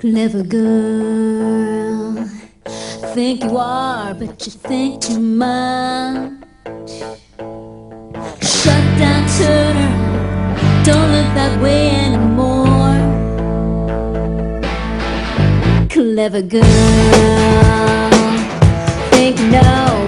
Clever girl, think you are, but you think too much. Shut down, Turner, don't look that way anymore. Clever girl, think no.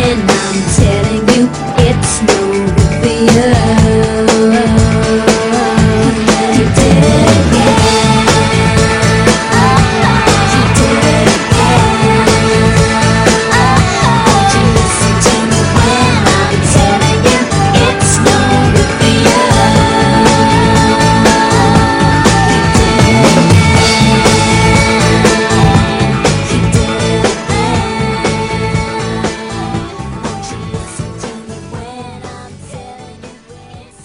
And I'm telling you, it's no good for you.